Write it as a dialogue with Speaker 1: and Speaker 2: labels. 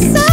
Speaker 1: inside.